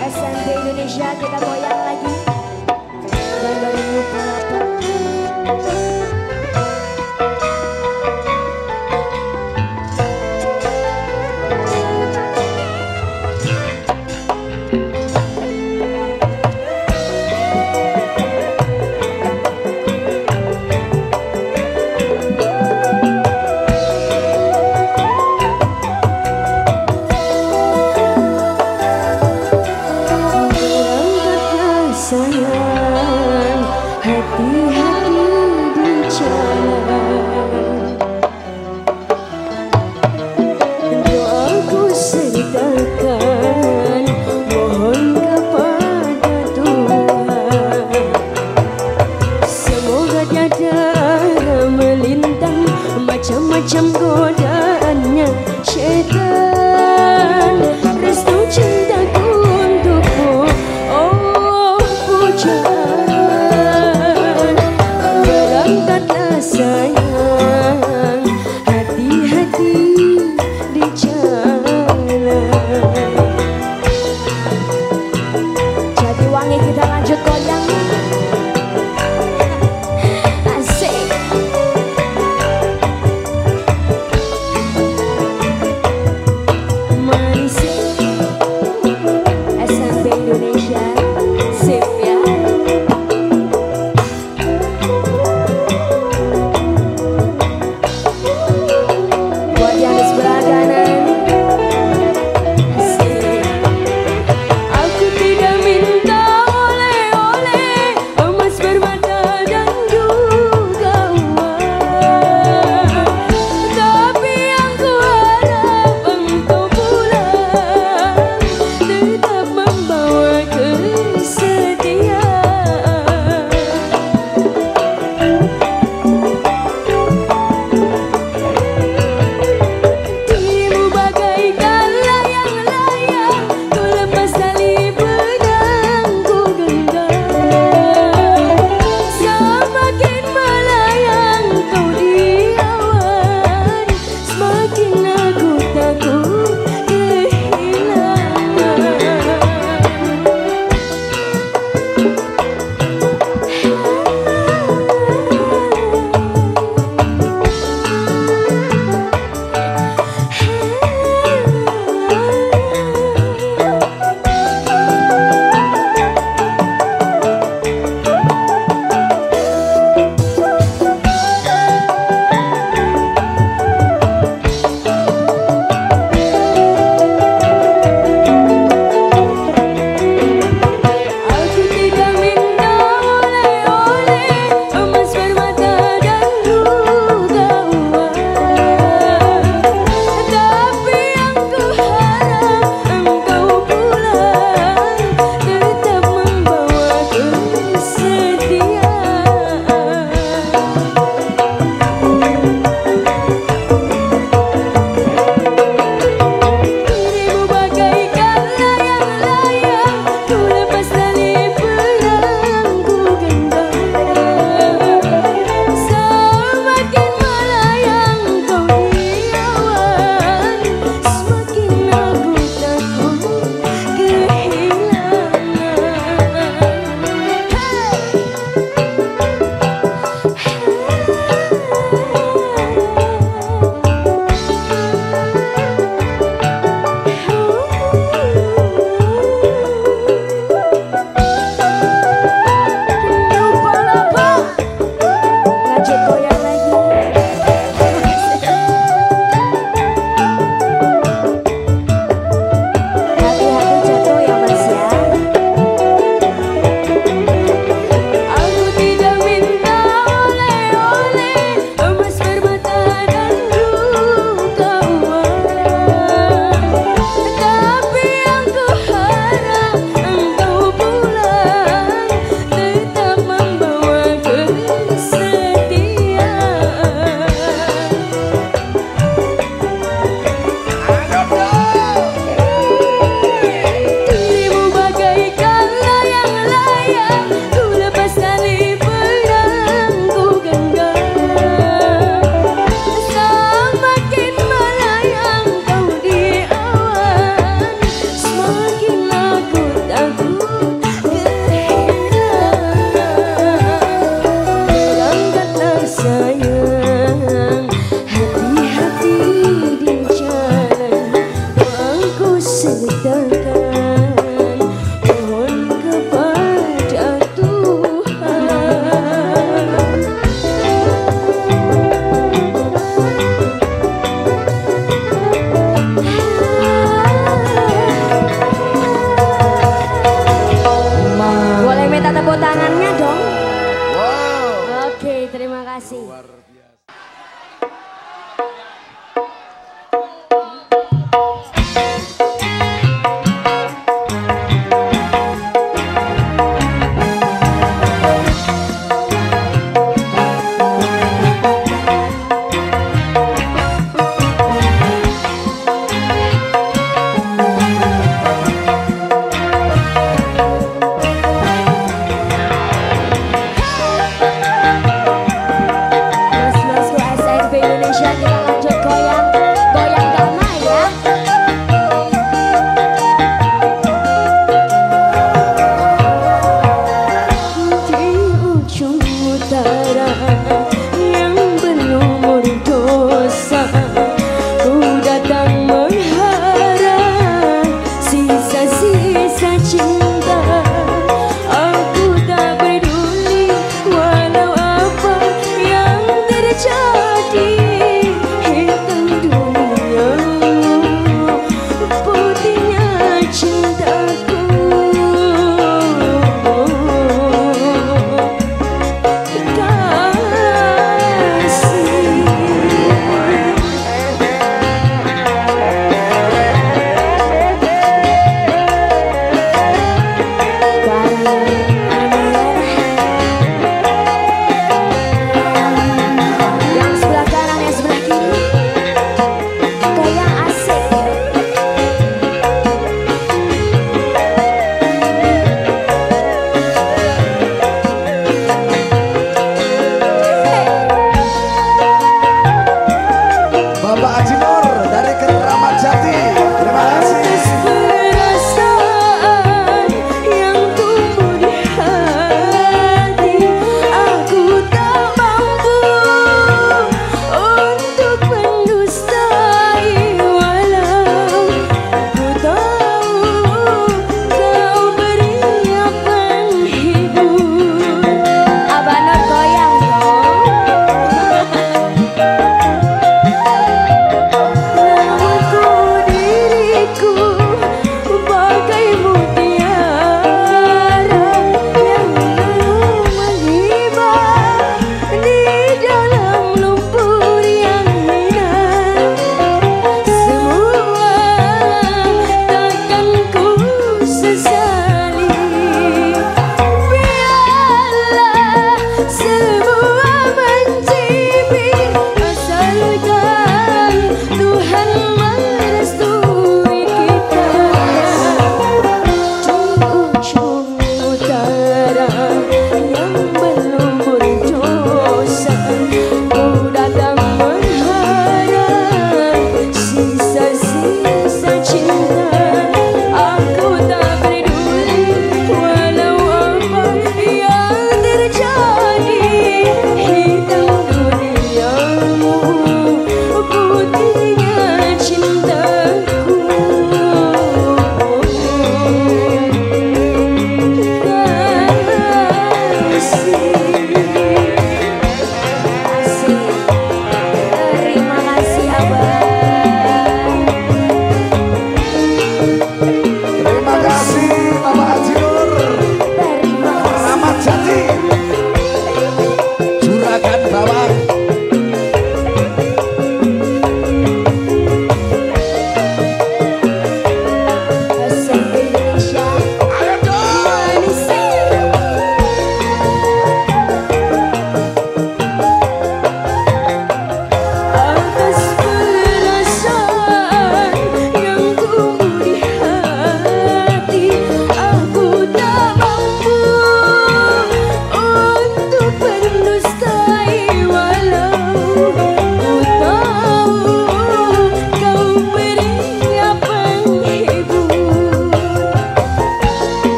SMB Indonesia kita goyang lagi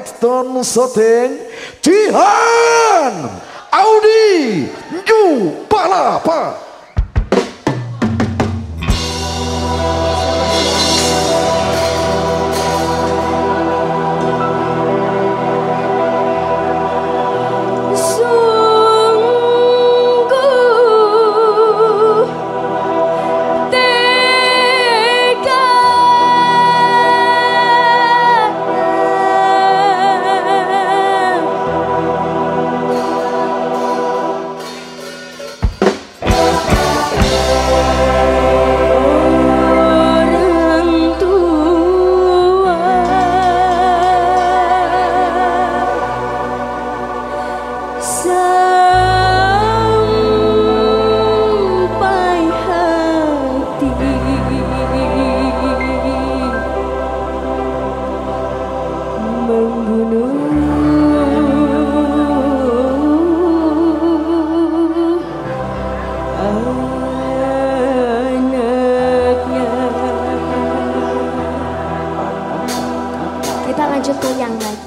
Mike Stone não só tem lanjut ke yang lagi.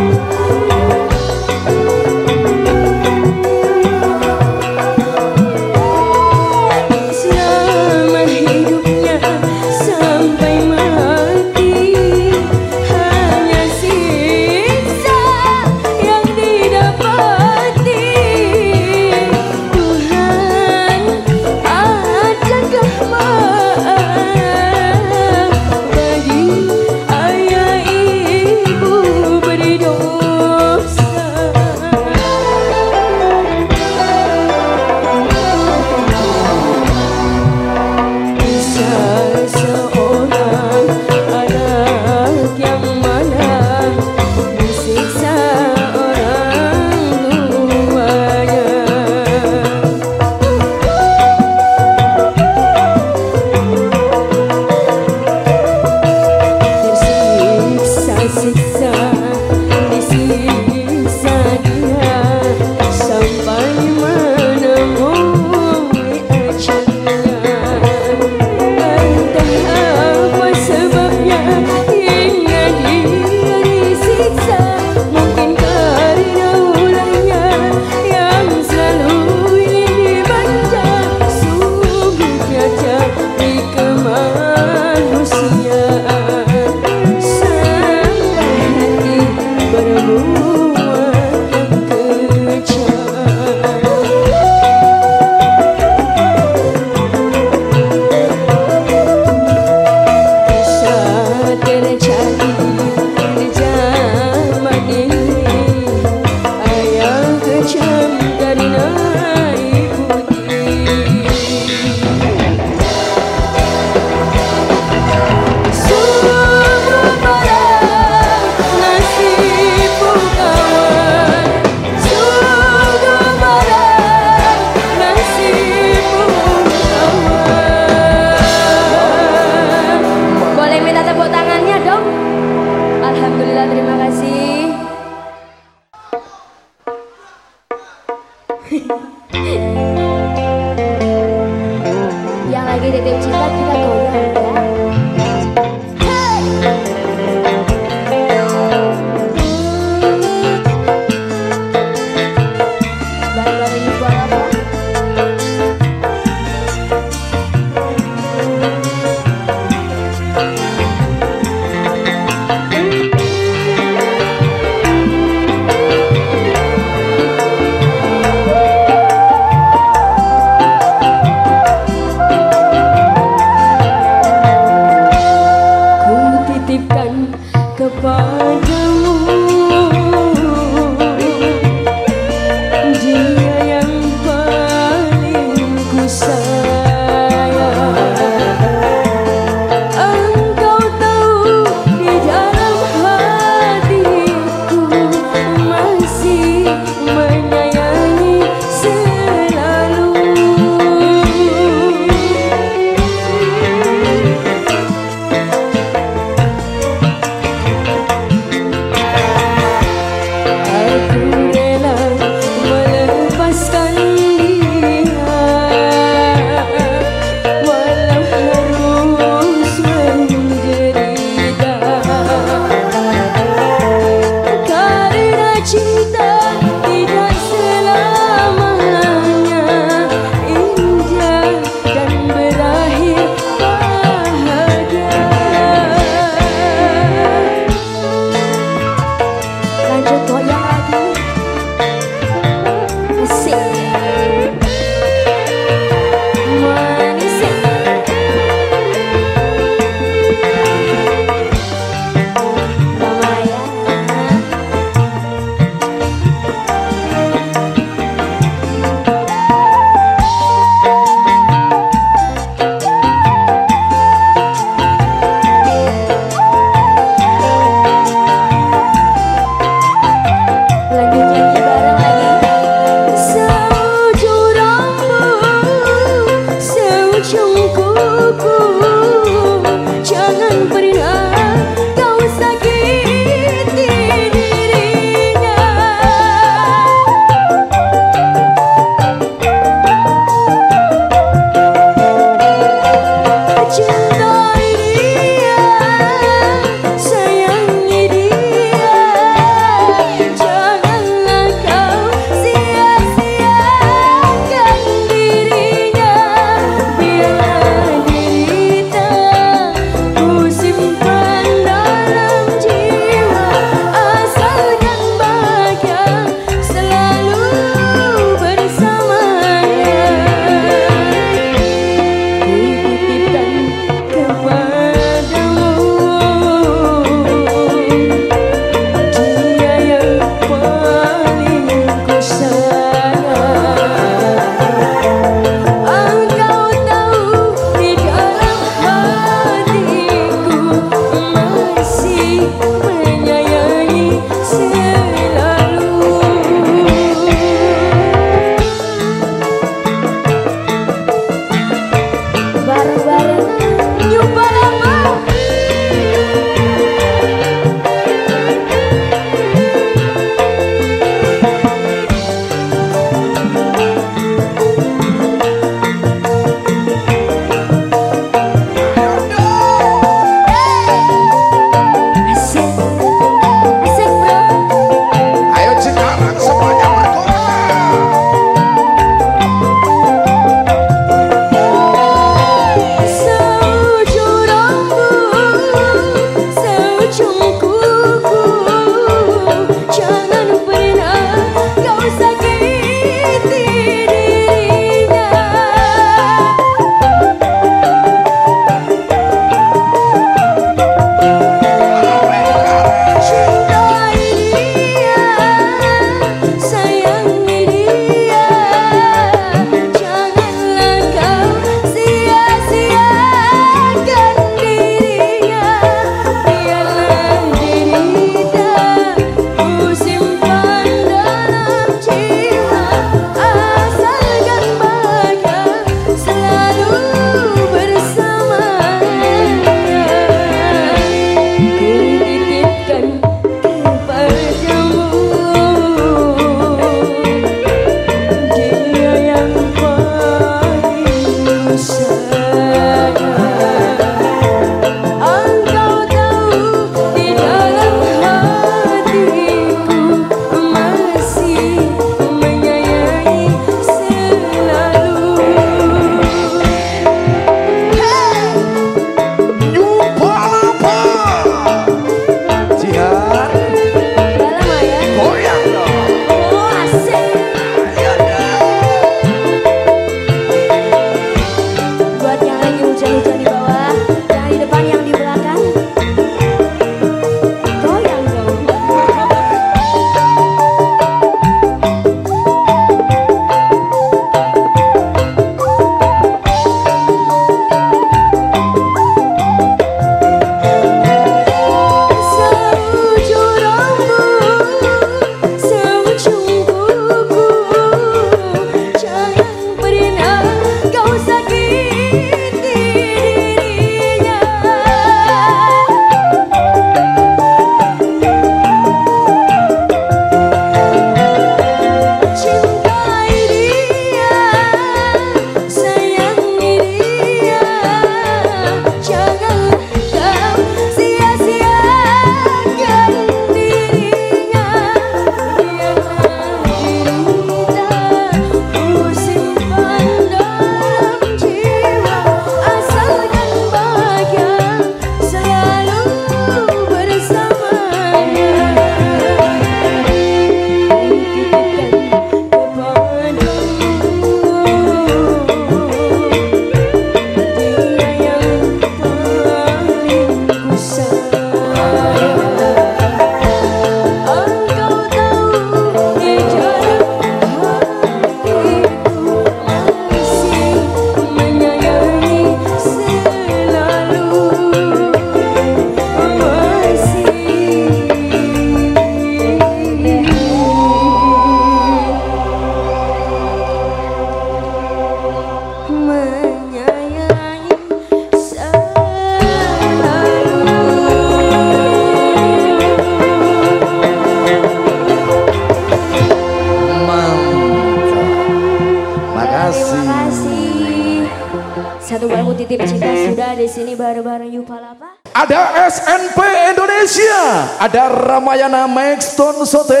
Ada Ramayana Maxton Soteng,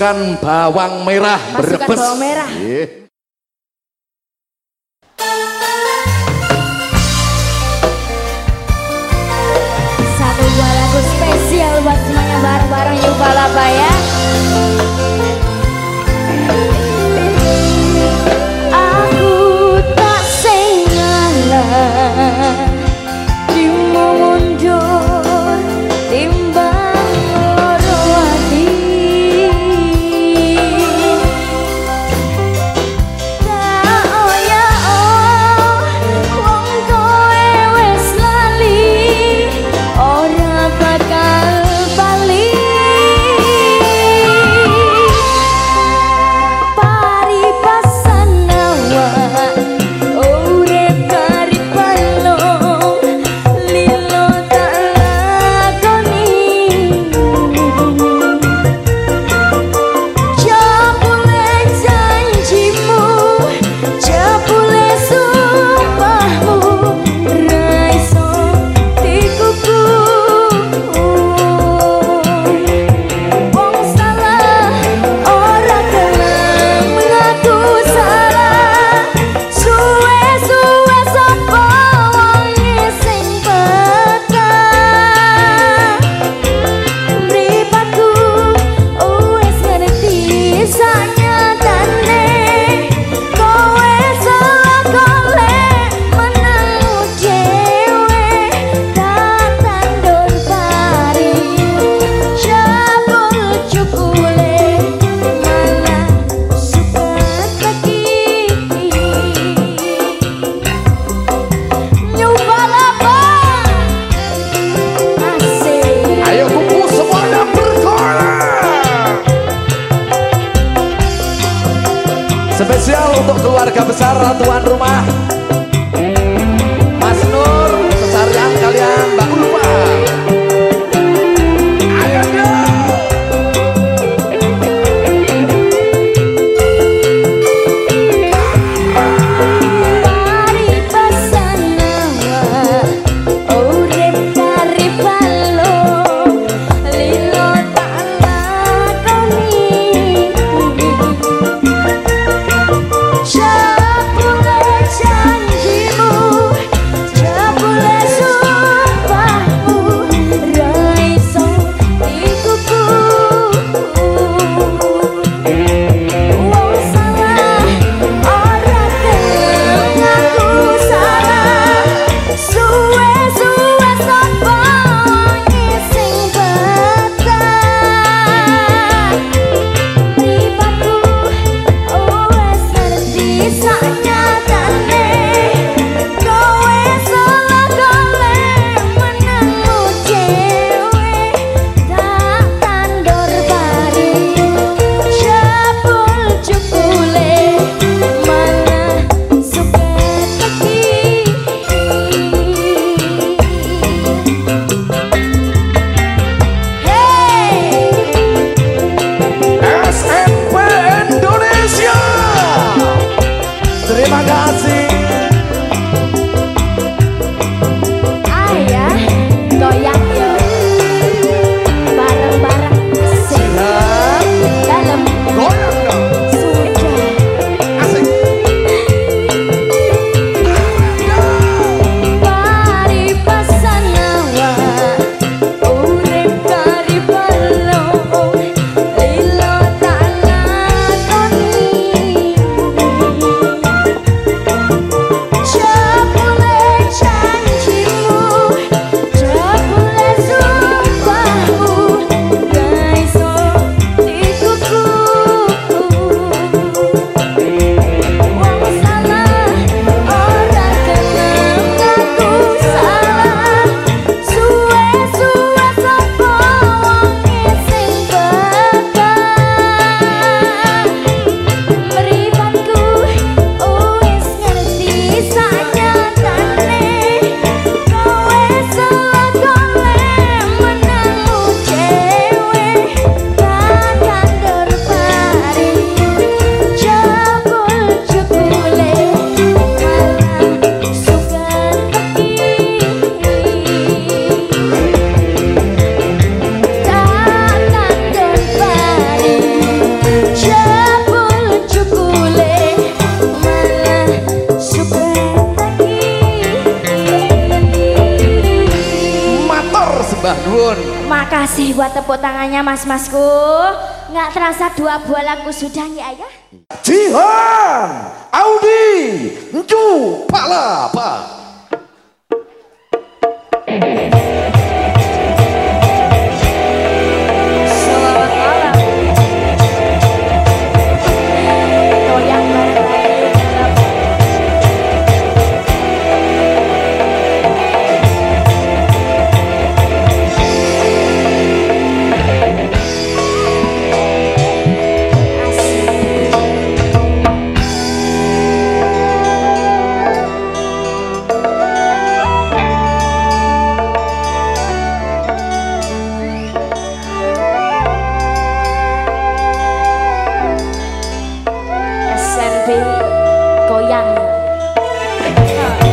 pasukan bawang merah pasukan Brebes. Bawang merah. Yeah. de. 多样的。操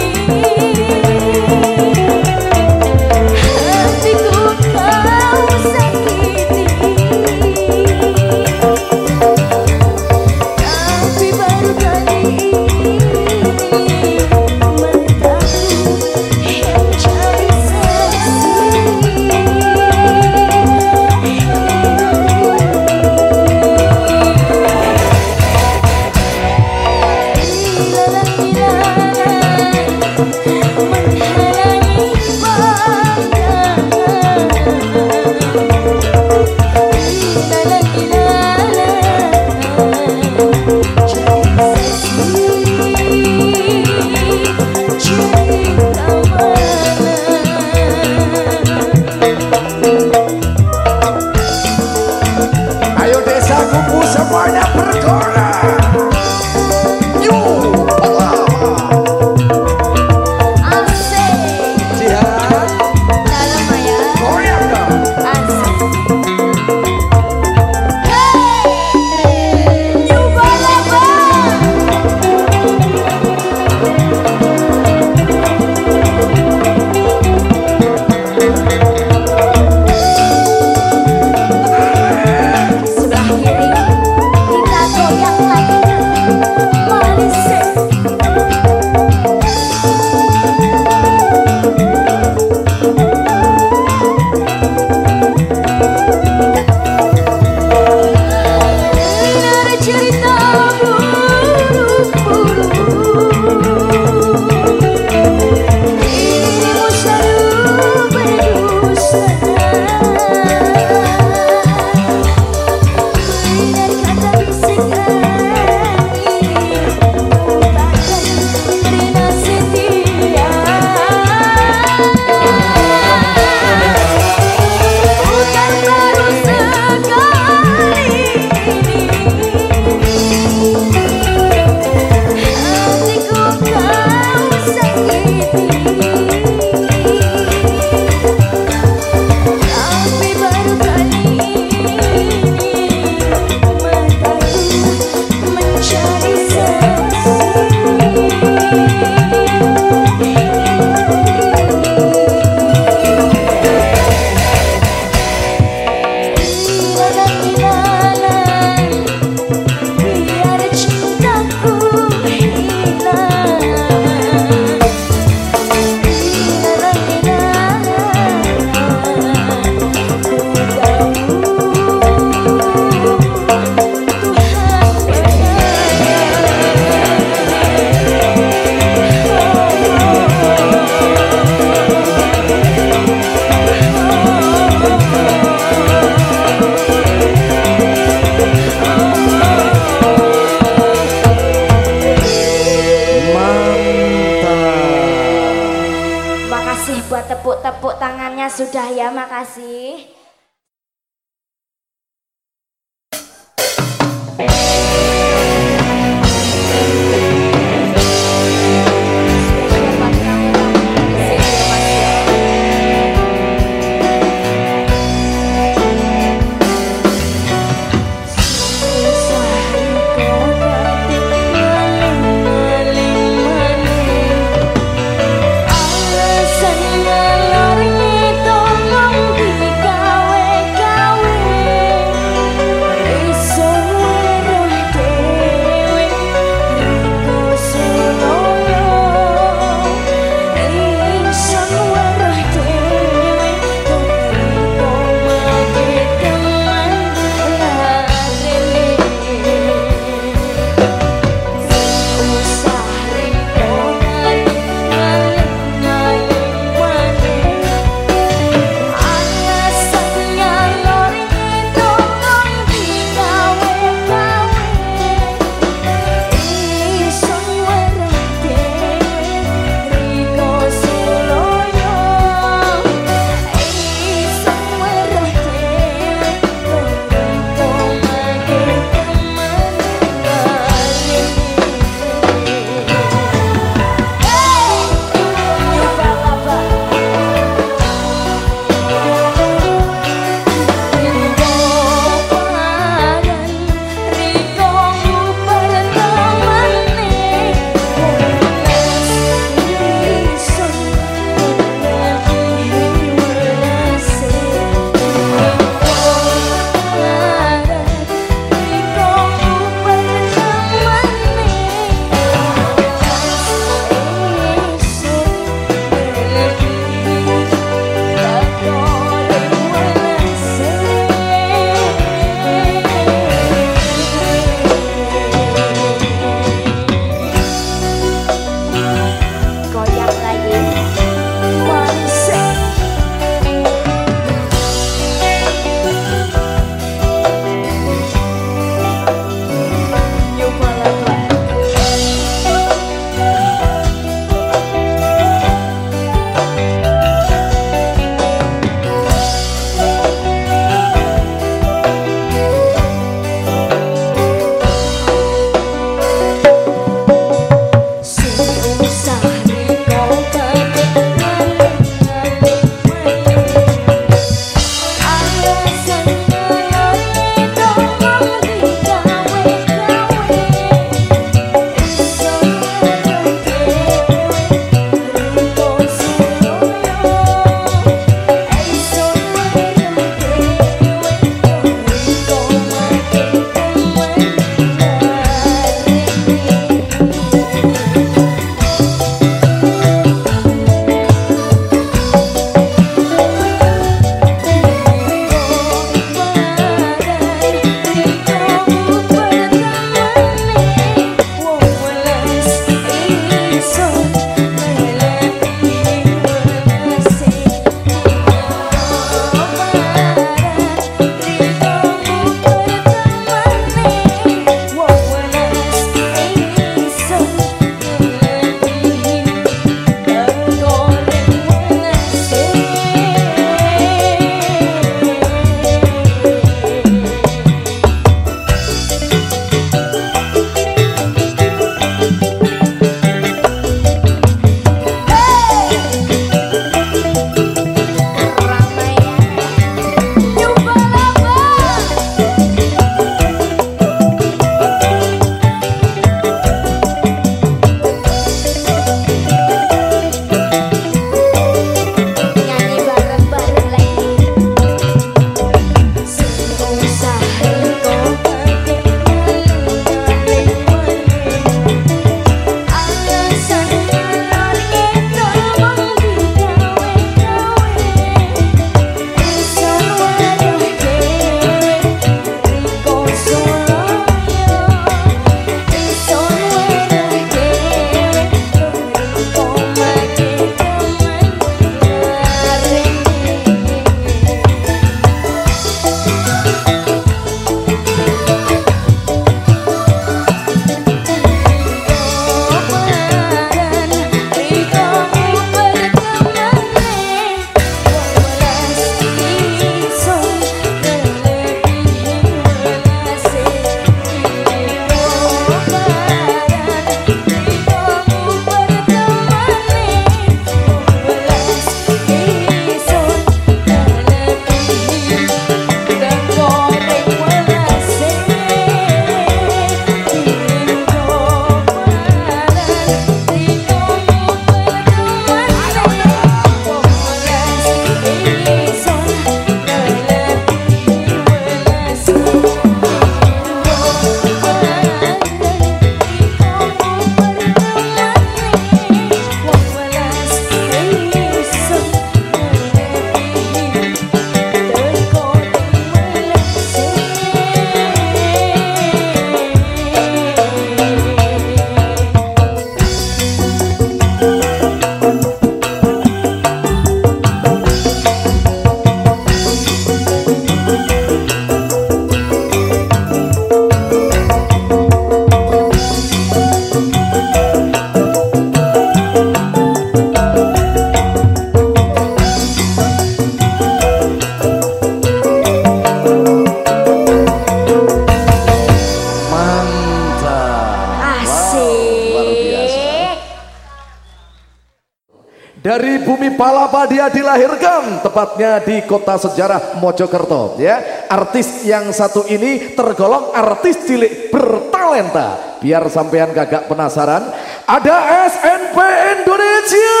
Palapa dilahirkan tepatnya di kota sejarah Mojokerto ya. Artis yang satu ini tergolong artis cilik bertalenta. Biar sampean kagak penasaran ada SNP Indonesia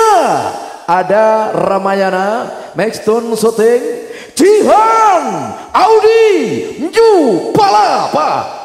ada Ramayana Maxton Shooting Jihan Audi Nju Palapa